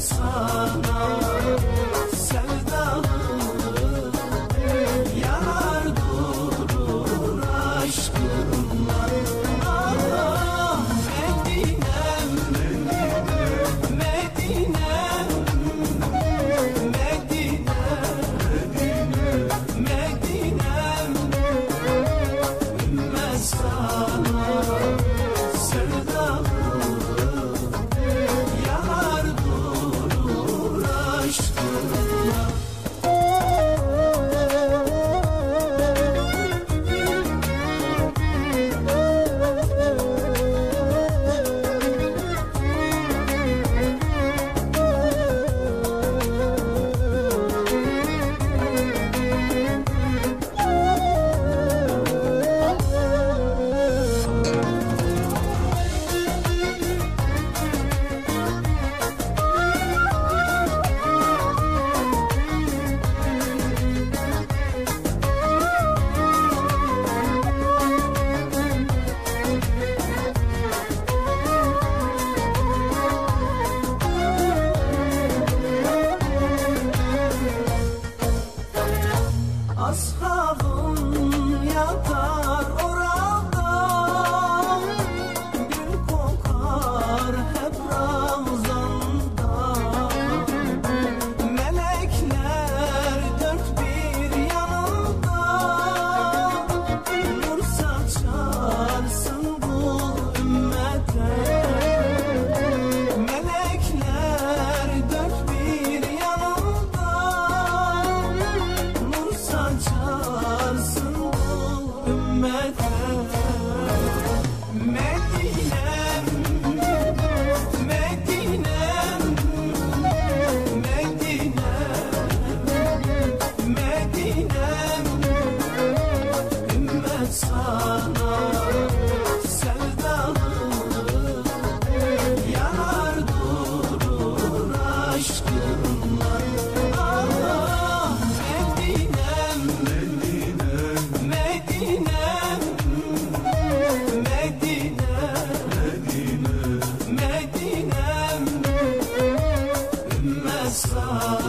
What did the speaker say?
sana. i'm met Oh,